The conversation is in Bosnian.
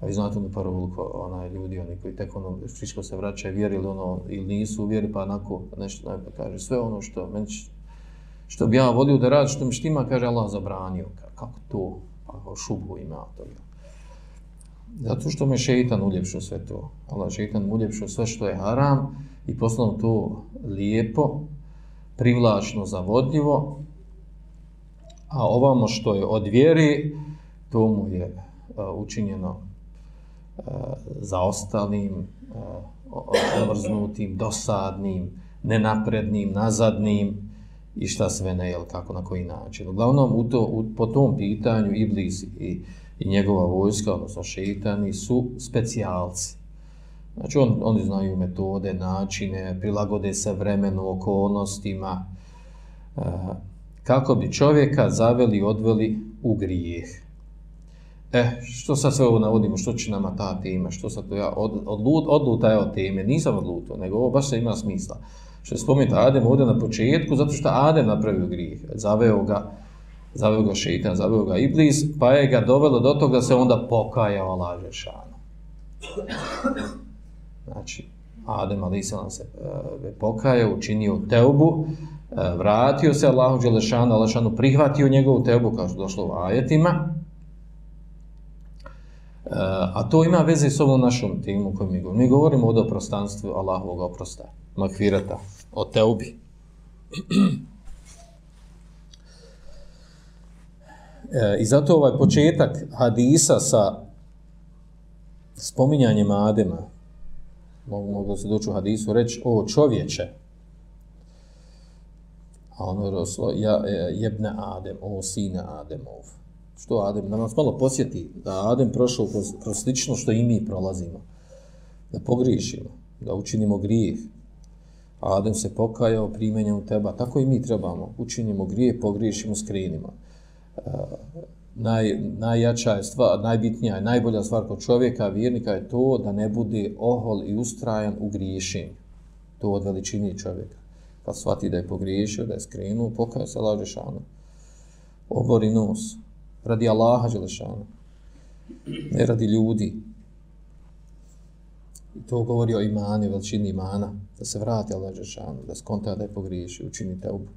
A vi znate ono parolu onaj ljudi, oni koji tek ono friško se vraćaju, vjerili ono ili nisu vjeri, pa onako nešto najbolje kaže. Sve ono što meni što bi ja volio da radi, što mi štima, kaže Allah zabranio. Kako to? Pa šubu ima to. Zato što me šeitan uljepšao sve to. Allah šeitan uljepšao sve što je haram i poslao to lijepo, privlačno, zavodljivo, a ovamo što je od vjeri, to mu je e, učinjeno Eh, zaostalim, uh, omrznutim, dosadnim, nenaprednim, nazadnim i šta sve ne, jel, kako, na koji način. Uglavnom, u to, u, po tom pitanju Iblis i, i njegova vojska, odnosno šeitani, su specijalci. Znači, on, oni znaju metode, načine, prilagode se vremenu, okolnostima, eh, kako bi čovjeka zaveli i odveli u grijeh. E, što sad sve ovo navodimo, što će nama ta tema, što sad to ja od, odlut, odluta je od teme, nisam odlutao, nego ovo baš se ima smisla. Što je spomenuti Adem ovdje na početku, zato što Adem napravio grijeh, zaveo ga, zaveo ga šeitan, zaveo ga iblis, pa je ga dovelo do toga da se onda pokajao Allah Žešanu. Znači, Adem ali se eh, se uh, pokajao, učinio teubu, E, vratio se Allahu Đelešanu, Alešanu prihvatio njegovu teubu, kao što došlo u ajetima. E, a to ima veze s ovom našom timu koju mi govorimo. Mi govorimo o oprostanstvu Allahovog oprosta, makvirata, o teubi. E, eh, I zato ovaj početak hadisa sa spominjanjem Adema, mogu, mogu se doći u hadisu reći, o čovječe, A ono je roslo, ja, eh, jebne Adem, o sine Ademov. Što Adem? Da nas malo posjeti da Adem prošao kroz, kroz slično što i mi prolazimo. Da pogriješimo, da učinimo grijeh. Adem se pokajao primenjem u teba. Tako i mi trebamo. Učinimo grijeh, pogriješimo, skrinimo. E, eh, naj, najjača je stvar, najbitnija je, najbolja stvar kod čovjeka, vjernika je to da ne bude ohol i ustrajan u griješenju. To od veličine čovjeka kad shvati da je pogriješio, da je skrenuo, pokaja se Allah Žešanu. Obori nos. Radi Allaha Đelešanu. Ne radi ljudi. I to govori o imanu, veličini imana. Da se vrati Allah Đelešanu, da skonta da je pogriješi, učini te obu.